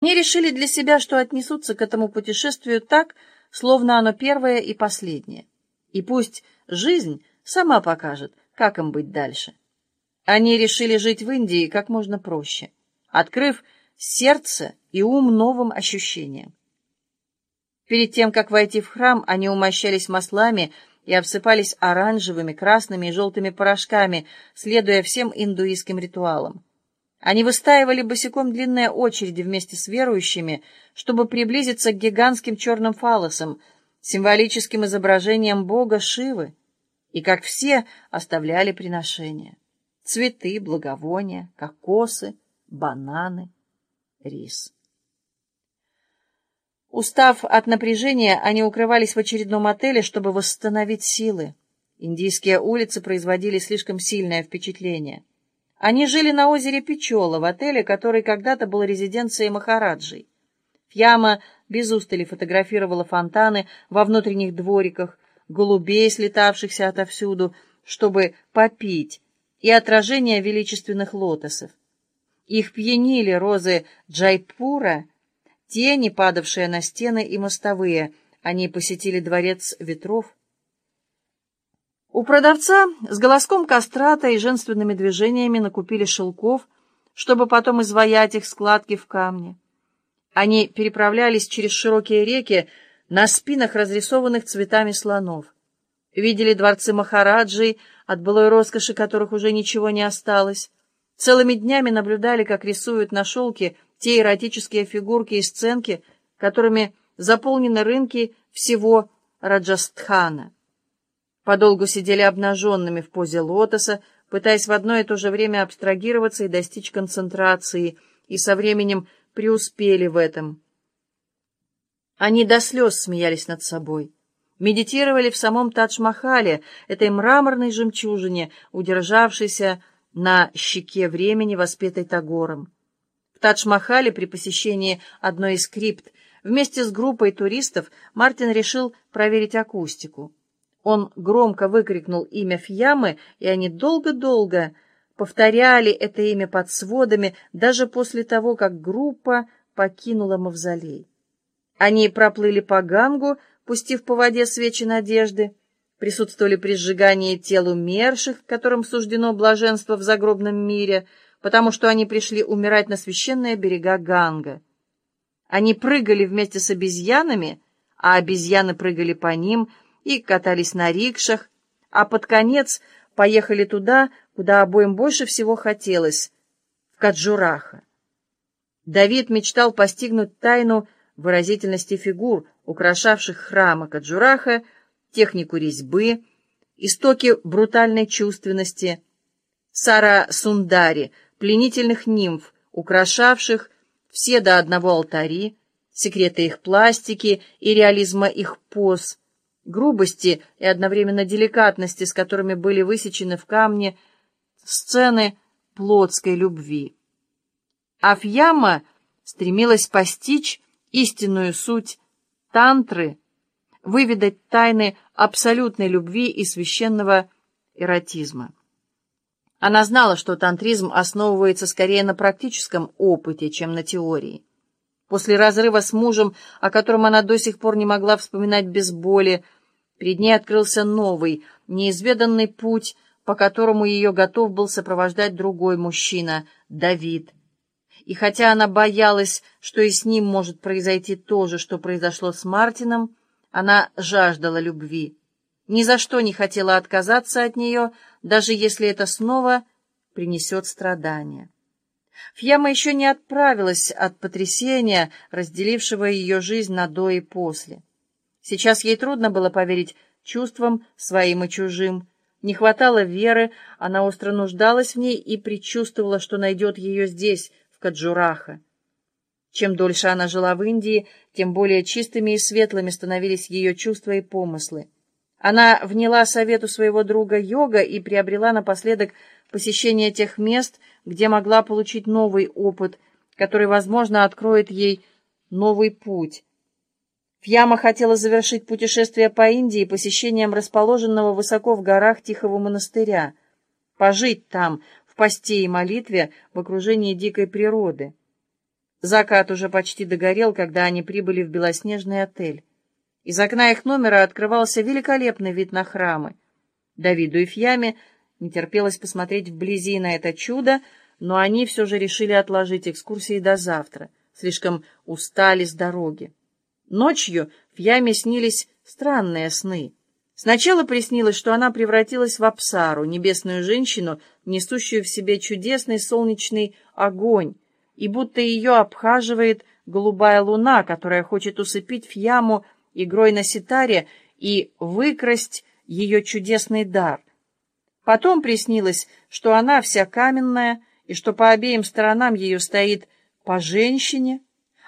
Они решили для себя, что отнесутся к этому путешествию так, словно оно первое и последнее. И пусть жизнь сама покажет, как им быть дальше. Они решили жить в Индии как можно проще, открыв сердце и ум новым ощущениям. Перед тем, как войти в храм, они умощались маслами и обсыпались оранжевыми, красными и желтыми порошками, следуя всем индуистским ритуалам. Они выстаивали босиком длинные очереди вместе с верующими, чтобы приблизиться к гигантским черным фалосам, символическим изображением бога Шивы, и, как все, оставляли приношения. Цветы, благовония, кокосы, бананы, рис. Устав от напряжения, они укрывались в очередном отеле, чтобы восстановить силы. Индийские улицы производили слишком сильное впечатление. Они жили на озере Печола, в отеле, который когда-то был резиденцией Махараджей. Фьяма без устали фотографировала фонтаны во внутренних двориках, голубей, слетавшихся отовсюду, чтобы попить, и отражение величественных лотосов. Их пьянили розы Джайпура, тени, падавшие на стены и мостовые. Они посетили дворец ветров, у продавца с голоском кастрата и женственными движениями накупили шелков, чтобы потом изваять их складки в камне. Они переправлялись через широкие реки на спинах, разрисованных цветами слонов. Видели дворцы Махараджи, от былой роскоши которых уже ничего не осталось. Целыми днями наблюдали, как рисуют на шелке те эротические фигурки и сценки, которыми заполнены рынки всего Раджастхана подолгу сидели обнаженными в позе лотоса, пытаясь в одно и то же время абстрагироваться и достичь концентрации, и со временем преуспели в этом. Они до слез смеялись над собой. Медитировали в самом Тадж-Махале, этой мраморной жемчужине, удержавшейся на щеке времени, воспетой Тагором. В Тадж-Махале при посещении одной из крипт вместе с группой туристов Мартин решил проверить акустику. Он громко выкрикнул имя Фьямы, и они долго-долго повторяли это имя под сводами, даже после того, как группа покинула мавзолей. Они проплыли по Гангу, пустив по воде свечи надежды, присутствовали при сжигании тел умерших, которым суждено блаженство в загробном мире, потому что они пришли умирать на священные берега Ганга. Они прыгали вместе с обезьянами, а обезьяны прыгали по ним — и катались на рикшах, а под конец поехали туда, куда обоим больше всего хотелось, в Каджураха. Давид мечтал постигнуть тайну выразительности фигур, украшавших храмы Каджураха, технику резьбы, истоки брутальной чувственности, Сара Сундари, пленительных нимф, украшавших все до одного алтари, секреты их пластики и реализма их поз, грубости и одновременно деликатности, с которыми были высечены в камне сцены плотской любви. Афьяма стремилась постичь истинную суть тантры, выведать тайны абсолютной любви и священного эротизма. Она знала, что тантризм основывается скорее на практическом опыте, чем на теории. После разрыва с мужем, о котором она до сих пор не могла вспоминать без боли, Перед ней открылся новый, неизведанный путь, по которому ее готов был сопровождать другой мужчина, Давид. И хотя она боялась, что и с ним может произойти то же, что произошло с Мартином, она жаждала любви. Ни за что не хотела отказаться от нее, даже если это снова принесет страдания. Фьяма еще не отправилась от потрясения, разделившего ее жизнь на до и после. Сейчас ей трудно было поверить чувствам своим и чужим. Не хватало веры, она остро нуждалась в ней и предчувствовала, что найдет ее здесь, в Каджураха. Чем дольше она жила в Индии, тем более чистыми и светлыми становились ее чувства и помыслы. Она вняла совету своего друга йога и приобрела напоследок посещение тех мест, где могла получить новый опыт, который, возможно, откроет ей новый путь. Фьяма хотела завершить путешествие по Индии посещением расположенного высоко в горах Тихого монастыря, пожить там, в посте и молитве, в окружении дикой природы. Закат уже почти догорел, когда они прибыли в белоснежный отель. Из окна их номера открывался великолепный вид на храмы. Давиду и Фьяме не терпелось посмотреть вблизи на это чудо, но они все же решили отложить экскурсии до завтра. Слишком устали с дороги. Ночью Фьяме снились странные сны. Сначала приснилось, что она превратилась в Апсару, небесную женщину, несущую в себе чудесный солнечный огонь, и будто ее обхаживает голубая луна, которая хочет усыпить Фьяму игрой на ситаре и выкрасть ее чудесный дар. Потом приснилось, что она вся каменная, и что по обеим сторонам ее стоит по женщине.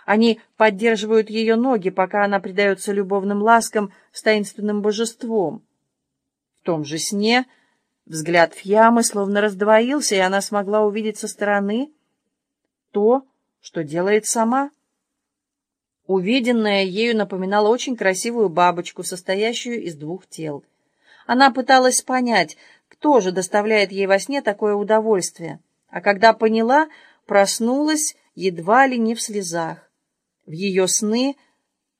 Они поддерживают ее ноги, пока она предается любовным ласкам с таинственным божеством. В том же сне взгляд Фьямы словно раздвоился, и она смогла увидеть со стороны то, что делает сама. Увиденное ею напоминало очень красивую бабочку, состоящую из двух тел. Она пыталась понять, кто же доставляет ей во сне такое удовольствие, а когда поняла, проснулась едва ли не в слезах. В ее сны,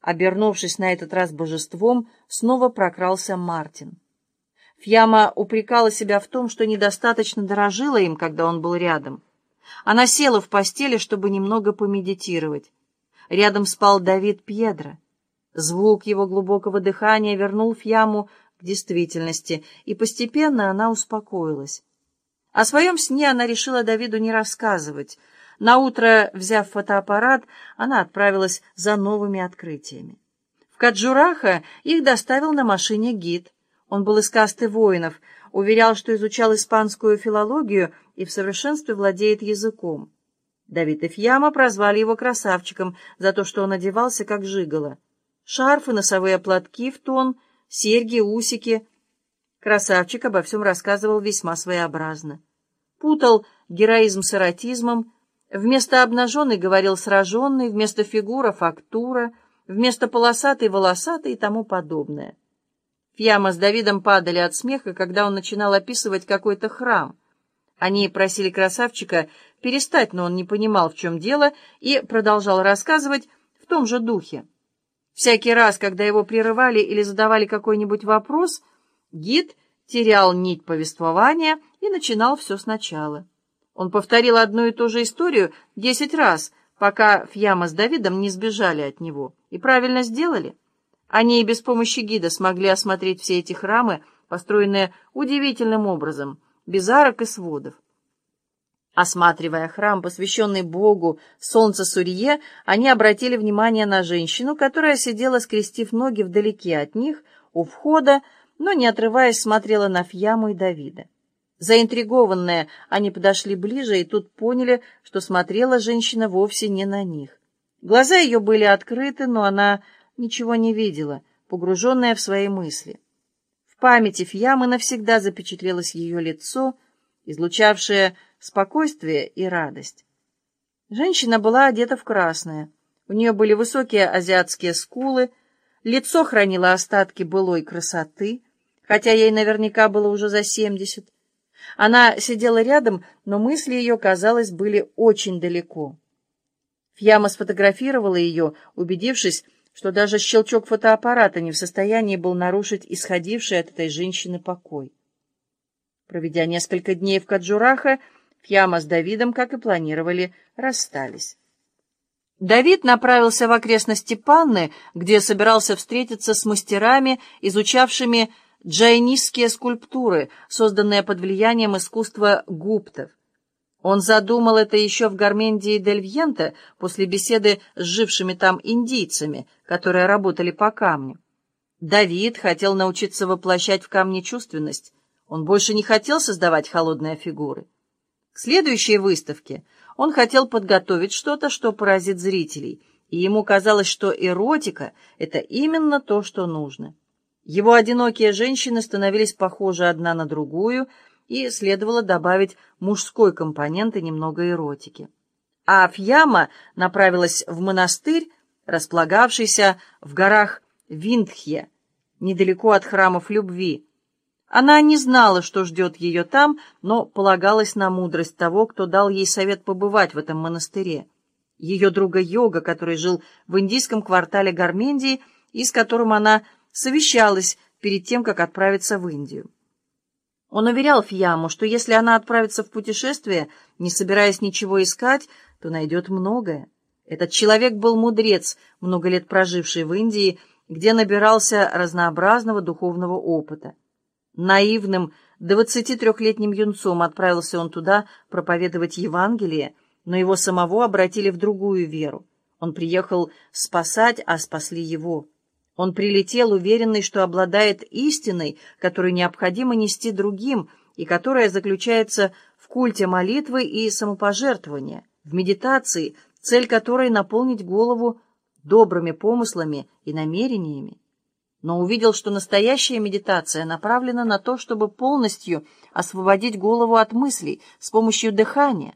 обернувшись на этот раз божеством, снова прокрался Мартин. Фьяма упрекала себя в том, что недостаточно дорожила им, когда он был рядом. Она села в постели, чтобы немного помедитировать. Рядом спал Давид Пьедро. Звук его глубокого дыхания вернул Фьяму к действительности, и постепенно она успокоилась. О своем сне она решила Давиду не рассказывать. Наутро, взяв фотоаппарат, она отправилась за новыми открытиями. В Каджураха их доставил на машине гид. Он был из касты воинов, уверял, что изучал испанскую филологию и в совершенстве владеет языком. Давид и Фьяма прозвали его красавчиком за то, что он одевался как жигало. Шарфы, носовые платки в тон, серьги, усики. Красавчик обо всем рассказывал весьма своеобразно. Путал героизм с эротизмом, вместо обнаженной говорил сраженный, вместо фигура — фактура, вместо полосатый — волосатый и тому подобное. Фьяма с Давидом падали от смеха, когда он начинал описывать какой-то храм — они просили красавчика перестать, но он не понимал, в чем дело, и продолжал рассказывать в том же духе. Всякий раз, когда его прерывали или задавали какой-нибудь вопрос, гид терял нить повествования и начинал все сначала. Он повторил одну и ту же историю десять раз, пока Фьяма с Давидом не сбежали от него. И правильно сделали. Они и без помощи гида смогли осмотреть все эти храмы, построенные удивительным образом — без арок и сводов. Осматривая храм, посвященный богу солнца Сурье, они обратили внимание на женщину, которая сидела, скрестив ноги вдалеке от них, у входа, но, не отрываясь, смотрела на Фьяму и Давида. Заинтригованные, они подошли ближе и тут поняли, что смотрела женщина вовсе не на них. Глаза ее были открыты, но она ничего не видела, погруженная в свои мысли памяти Фьямы навсегда запечатлелось ее лицо, излучавшее спокойствие и радость. Женщина была одета в красное. У нее были высокие азиатские скулы, лицо хранило остатки былой красоты, хотя ей наверняка было уже за семьдесят. Она сидела рядом, но мысли ее, казалось, были очень далеко. Фьяма сфотографировала ее, убедившись, что даже щелчок фотоаппарата не в состоянии был нарушить исходивший от этой женщины покой. Проведя несколько дней в Каджураха, Фьяма с Давидом, как и планировали, расстались. Давид направился в окрестности Панны, где собирался встретиться с мастерами, изучавшими джайнистские скульптуры, созданные под влиянием искусства гуптов. Он задумал это еще в Гармендии дель Вьенте после беседы с жившими там индийцами, которые работали по камню. Давид хотел научиться воплощать в камне чувственность. Он больше не хотел создавать холодные фигуры. К следующей выставке он хотел подготовить что-то, что поразит зрителей, и ему казалось, что эротика — это именно то, что нужно. Его одинокие женщины становились похожи одна на другую — и следовало добавить мужской компонент и немного эротики. А Фьяма направилась в монастырь, располагавшийся в горах Виндхье, недалеко от храмов любви. Она не знала, что ждет ее там, но полагалась на мудрость того, кто дал ей совет побывать в этом монастыре. ее друга Йога, который жил в индийском квартале Гармендии и с которым она совещалась перед тем, как отправиться в Индию. Он уверял Фьяму, что если она отправится в путешествие, не собираясь ничего искать, то найдет многое. Этот человек был мудрец, много лет проживший в Индии, где набирался разнообразного духовного опыта. Наивным, 23-летним юнцом отправился он туда проповедовать Евангелие, но его самого обратили в другую веру. Он приехал спасать, а спасли его. Он прилетел, уверенный, что обладает истиной, которую необходимо нести другим, и которая заключается в культе молитвы и самопожертвования, в медитации, цель которой — наполнить голову добрыми помыслами и намерениями. Но увидел, что настоящая медитация направлена на то, чтобы полностью освободить голову от мыслей с помощью дыхания,